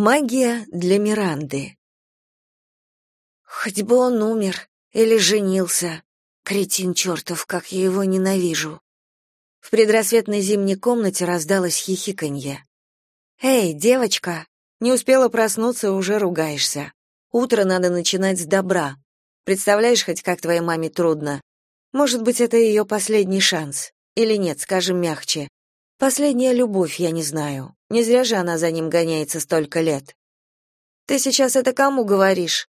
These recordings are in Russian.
Магия для Миранды. Хоть бы он умер или женился. Кретин чертов, как я его ненавижу. В предрассветной зимней комнате раздалось хихиканье. «Эй, девочка, не успела проснуться, уже ругаешься. Утро надо начинать с добра. Представляешь хоть, как твоей маме трудно? Может быть, это ее последний шанс. Или нет, скажем мягче. Последняя любовь, я не знаю. Не зря же она за ним гоняется столько лет. Ты сейчас это кому говоришь?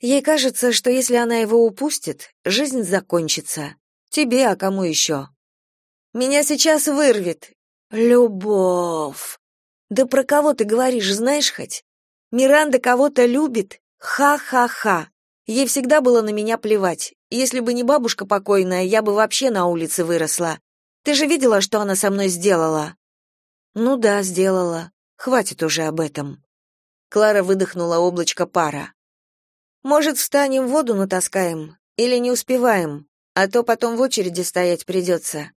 Ей кажется, что если она его упустит, жизнь закончится. Тебе, а кому еще? Меня сейчас вырвет. Любовь. Да про кого ты говоришь, знаешь хоть? Миранда кого-то любит? Ха-ха-ха. Ей всегда было на меня плевать. Если бы не бабушка покойная, я бы вообще на улице выросла. Ты же видела, что она со мной сделала? Ну да, сделала. Хватит уже об этом. Клара выдохнула облачко пара. Может, встанем воду натаскаем или не успеваем, а то потом в очереди стоять придется.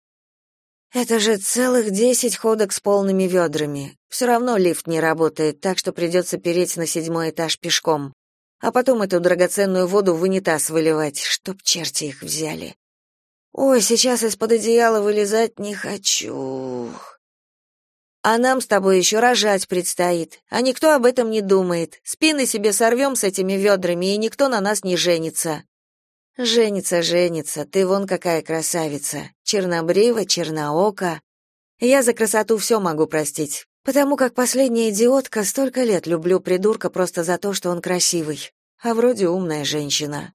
Это же целых десять ходок с полными ведрами. Все равно лифт не работает, так что придется переть на седьмой этаж пешком. А потом эту драгоценную воду в унитаз выливать, чтоб черти их взяли. Ой, сейчас из-под одеяла вылезать не хочу. А нам с тобой еще рожать предстоит, а никто об этом не думает. Спины себе сорвем с этими ведрами, и никто на нас не женится. Женится, женится, ты вон какая красавица. Чернобрива, черноока. Я за красоту все могу простить, потому как последняя идиотка столько лет люблю придурка просто за то, что он красивый. А вроде умная женщина.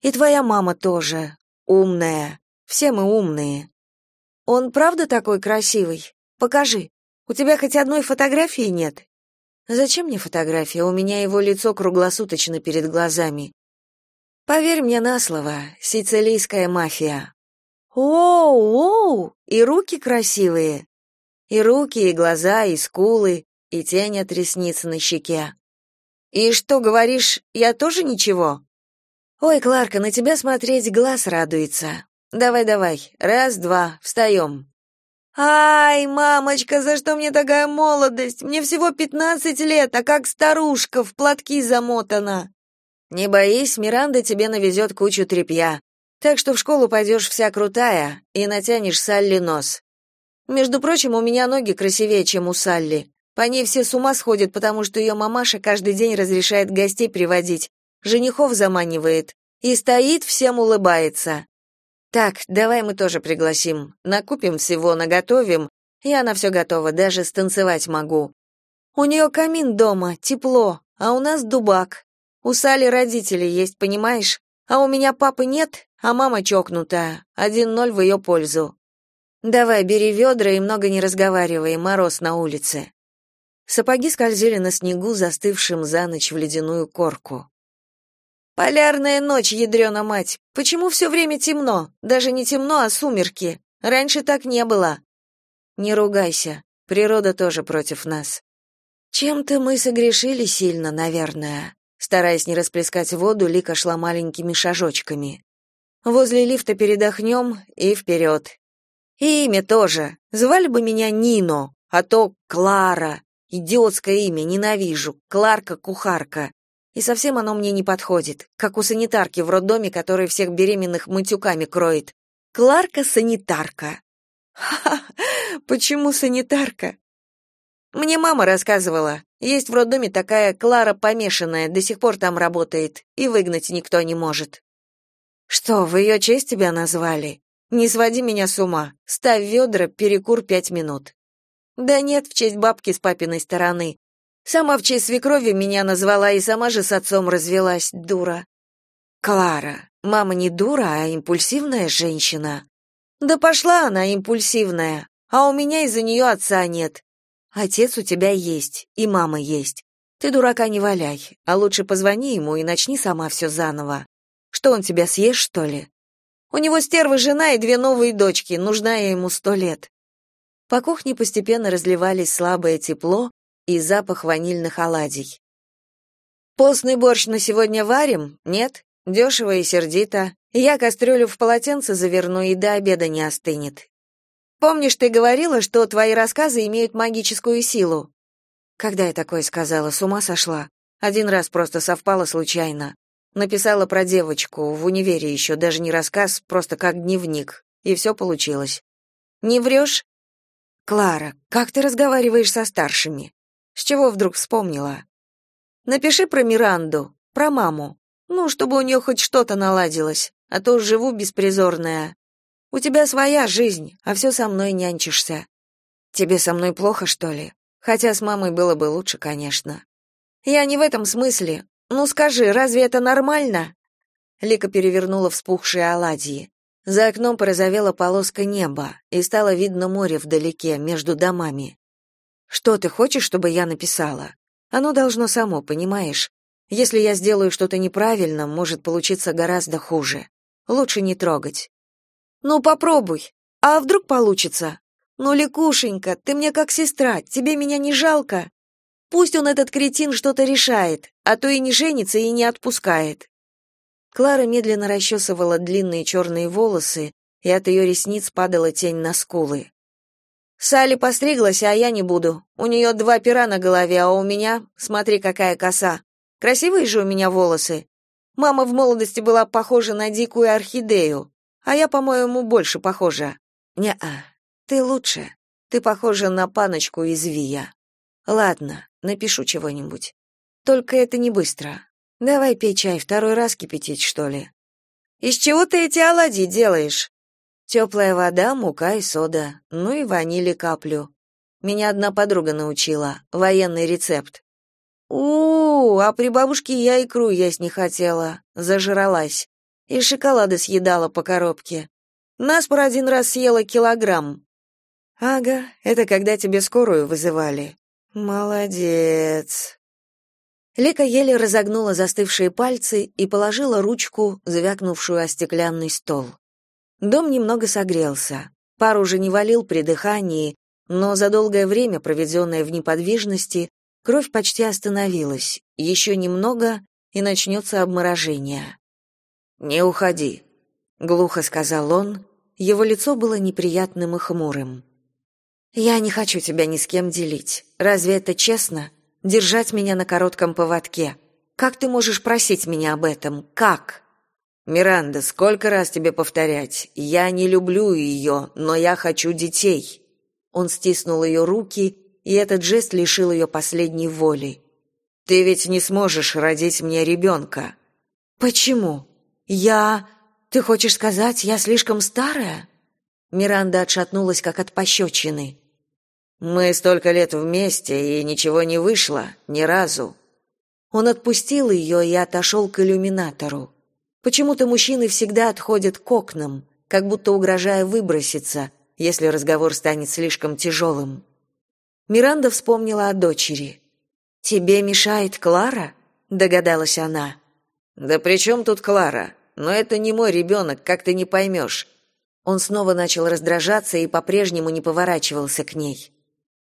И твоя мама тоже умная. Все мы умные. Он правда такой красивый? Покажи. У тебя хоть одной фотографии нет? Зачем мне фотография? У меня его лицо круглосуточно перед глазами. Поверь мне на слово, сицилийская мафия. Оу-оу, и руки красивые. И руки, и глаза, и скулы, и тень от ресниц на щеке. И что говоришь, я тоже ничего? Ой, Кларка, на тебя смотреть глаз радуется. Давай-давай, раз, два, встаем. Ай, мамочка, за что мне такая молодость? Мне всего пятнадцать лет, а как старушка в платки замотана. Не боись, Миранда тебе навезет кучу тряпья. Так что в школу пойдешь вся крутая и натянешь Салли нос. Между прочим, у меня ноги красивее, чем у Салли. По ней все с ума сходят, потому что ее мамаша каждый день разрешает гостей приводить, женихов заманивает и стоит, всем улыбается. Так, давай мы тоже пригласим. Накупим всего, наготовим. Я на все готова, даже станцевать могу. У нее камин дома, тепло, а у нас дубак. У Сали родители есть, понимаешь? А у меня папы нет, а мама чокнутая. Один ноль в ее пользу. Давай, бери ведра и много не разговаривай, мороз на улице. Сапоги скользили на снегу, застывшим за ночь в ледяную корку. Полярная ночь, ядрёна мать. Почему все время темно? Даже не темно, а сумерки. Раньше так не было. Не ругайся. Природа тоже против нас. Чем-то мы согрешили сильно, наверное. Стараясь не расплескать воду, Лика шла маленькими шажочками. Возле лифта передохнем и вперед. И имя тоже. Звали бы меня Нино, а то Клара. Идиотское имя, ненавижу. Кларка-кухарка. И совсем оно мне не подходит, как у санитарки в роддоме, которая всех беременных матюками кроет. Кларка-санитарка. Ха, почему санитарка? Мне мама рассказывала. Есть в роддоме такая Клара помешанная, до сих пор там работает, и выгнать никто не может. Что, в ее честь тебя назвали? Не своди меня с ума. Ставь ведра, перекур пять минут. Да нет, в честь бабки с папиной стороны. Сама в честь свекрови меня назвала и сама же с отцом развелась, дура. Клара, мама не дура, а импульсивная женщина. Да пошла она импульсивная, а у меня из-за нее отца нет. Отец у тебя есть, и мама есть. Ты дурака не валяй, а лучше позвони ему и начни сама все заново. Что он тебя съест, что ли? У него стерва жена и две новые дочки, нужна я ему сто лет. По кухне постепенно разливались слабое тепло, и запах ванильных оладий. «Постный борщ на сегодня варим? Нет? Дешево и сердито. Я кастрюлю в полотенце заверну, и до обеда не остынет. Помнишь, ты говорила, что твои рассказы имеют магическую силу? Когда я такое сказала, с ума сошла? Один раз просто совпало случайно. Написала про девочку в универе еще, даже не рассказ, просто как дневник. И все получилось. Не врешь? Клара, как ты разговариваешь со старшими? С чего вдруг вспомнила? Напиши про Миранду, про маму. Ну, чтобы у нее хоть что-то наладилось, а то живу беспризорная. У тебя своя жизнь, а все со мной нянчишься. Тебе со мной плохо, что ли? Хотя с мамой было бы лучше, конечно. Я не в этом смысле. Ну скажи, разве это нормально? Лика перевернула вспухшие оладьи. За окном порозовела полоска неба, и стало видно море вдалеке, между домами. Что ты хочешь, чтобы я написала? Оно должно само, понимаешь? Если я сделаю что-то неправильно, может получиться гораздо хуже. Лучше не трогать. Ну попробуй. А вдруг получится? Ну, Ликушенька, ты мне как сестра, тебе меня не жалко? Пусть он этот кретин что-то решает, а то и не женится и не отпускает. Клара медленно расчесывала длинные черные волосы, и от ее ресниц падала тень на скулы. Салли постриглась, а я не буду. У нее два пера на голове, а у меня, смотри, какая коса. Красивые же у меня волосы. Мама в молодости была похожа на дикую орхидею, а я, по-моему, больше похожа. Не-а, ты лучше. Ты похожа на паночку из Вия. Ладно, напишу чего-нибудь. Только это не быстро. Давай пей чай, второй раз кипятить, что ли. Из чего ты эти оладьи делаешь? Теплая вода, мука и сода, ну и ванили каплю. Меня одна подруга научила, военный рецепт. У, -у, а при бабушке я икру есть не хотела, зажралась. И шоколады съедала по коробке. Нас por один раз съела килограмм. Ага, это когда тебе скорую вызывали. Молодец. Лика еле разогнула застывшие пальцы и положила ручку, звякнувшую о стеклянный стол. Дом немного согрелся. Пар уже не валил при дыхании, но за долгое время, проведенное в неподвижности, кровь почти остановилась. Еще немного, и начнется обморожение. «Не уходи», — глухо сказал он. Его лицо было неприятным и хмурым. Я не хочу тебя ни с кем делить. Разве это честно? Держать меня на коротком поводке. Как ты можешь просить меня об этом? Как? Миранда, сколько раз тебе повторять? Я не люблю ее, но я хочу детей. Он стиснул ее руки, и этот жест лишил ее последней воли. Ты ведь не сможешь родить мне ребенка». Почему? Я Ты хочешь сказать, я слишком старая? Миранда отшатнулась как от пощечины. Мы столько лет вместе, и ничего не вышло, ни разу. Он отпустил ее и отошел к иллюминатору. Почему-то мужчины всегда отходят к окнам, как будто угрожая выброситься, если разговор станет слишком тяжелым. Миранда вспомнила о дочери. «Тебе мешает Клара?» — догадалась она. «Да при чем тут Клара? Но это не мой ребенок, как ты не поймешь». Он снова начал раздражаться и по-прежнему не поворачивался к ней.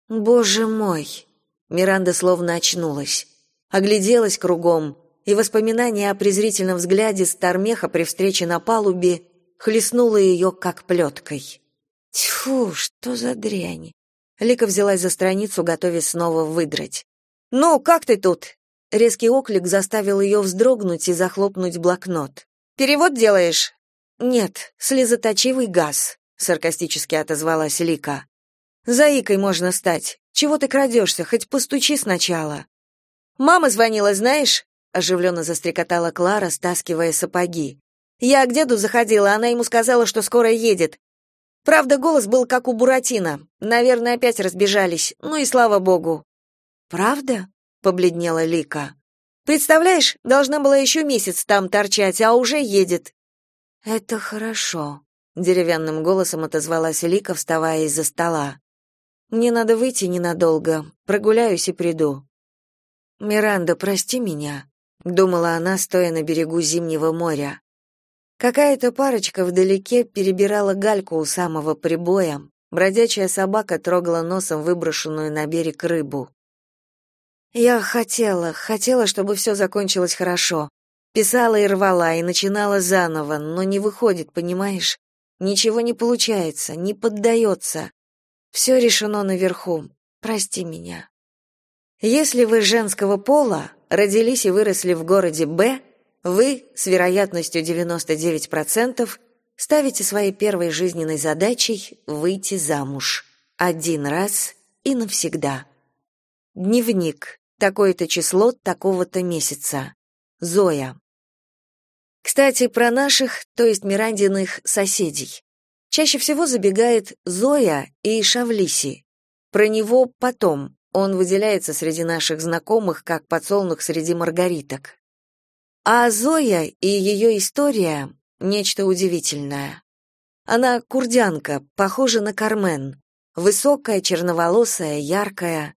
Боже мой. Миранда словно очнулась, огляделась кругом, и воспоминание о презрительном взгляде Стармеха при встрече на палубе хлестнуло ее как плеткой. Тьфу, что за дрянь. Лика взялась за страницу, готовясь снова выдрать. «Ну, как ты тут?» Резкий оклик заставил ее вздрогнуть и захлопнуть блокнот. «Перевод делаешь?» «Нет, слезоточивый газ», — саркастически отозвалась Лика. Заикой можно стать. Чего ты крадешься? Хоть постучи сначала. Мама звонила, знаешь? Оживленно застрекотала Клара, стаскивая сапоги. Я к деду заходила, она ему сказала, что скоро едет. Правда, голос был как у Буратино. Наверное, опять разбежались. Ну и слава богу. Правда? побледнела Лика. Представляешь, должна была еще месяц там торчать, а уже едет. Это хорошо, деревянным голосом отозвалась Лика, вставая из-за стола. Мне надо выйти ненадолго, прогуляюсь и приду. Миранда, прости меня, думала она, стоя на берегу зимнего моря. Какая-то парочка вдалеке перебирала гальку у самого прибоя. Бродячая собака трогала носом выброшенную на берег рыбу. Я хотела, хотела, чтобы все закончилось хорошо. Писала и рвала, и начинала заново, но не выходит, понимаешь? Ничего не получается, не поддается. Все решено наверху. Прости меня. Если вы женского пола, родились и выросли в городе Б, вы с вероятностью 99% ставите своей первой жизненной задачей выйти замуж один раз и навсегда. Дневник. Такое-то число такого-то месяца. Зоя. Кстати, про наших, то есть Мирандиных соседей. Чаще всего забегает Зоя и Шавлиси. Про него потом. Он выделяется среди наших знакомых как подсолнух среди маргариток. А Зоя и ее история — нечто удивительное. Она курдянка, похожа на Кармен. Высокая, черноволосая, яркая.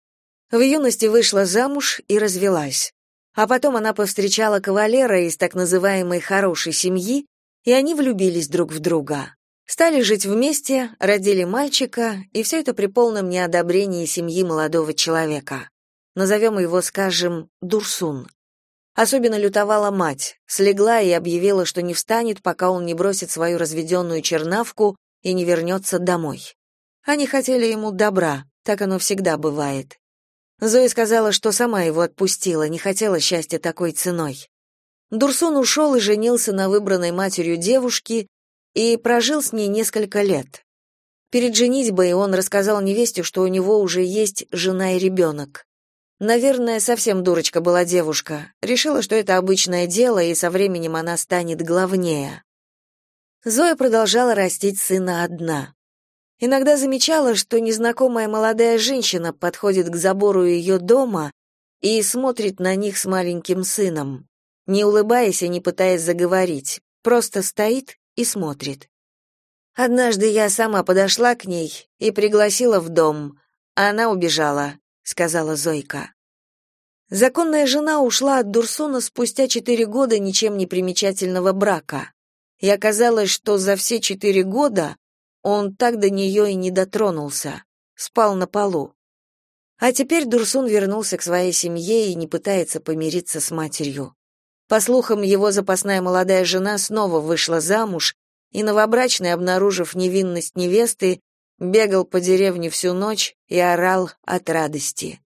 В юности вышла замуж и развелась. А потом она повстречала кавалера из так называемой «хорошей семьи», и они влюбились друг в друга. Стали жить вместе, родили мальчика, и все это при полном неодобрении семьи молодого человека. Назовем его, скажем, Дурсун. Особенно лютовала мать, слегла и объявила, что не встанет, пока он не бросит свою разведенную чернавку и не вернется домой. Они хотели ему добра, так оно всегда бывает. Зоя сказала, что сама его отпустила, не хотела счастья такой ценой. Дурсун ушел и женился на выбранной матерью девушке и прожил с ней несколько лет. Перед женитьбой он рассказал невесте, что у него уже есть жена и ребенок. Наверное, совсем дурочка была девушка. Решила, что это обычное дело, и со временем она станет главнее. Зоя продолжала растить сына одна. Иногда замечала, что незнакомая молодая женщина подходит к забору ее дома и смотрит на них с маленьким сыном, не улыбаясь и не пытаясь заговорить, просто стоит и смотрит. Однажды я сама подошла к ней и пригласила в дом, а она убежала, сказала Зойка. Законная жена ушла от Дурсона спустя четыре года ничем не примечательного брака. И оказалось, что за все четыре года он так до нее и не дотронулся, спал на полу. А теперь Дурсун вернулся к своей семье и не пытается помириться с матерью. По слухам, его запасная молодая жена снова вышла замуж, и новобрачный, обнаружив невинность невесты, бегал по деревне всю ночь и орал от радости.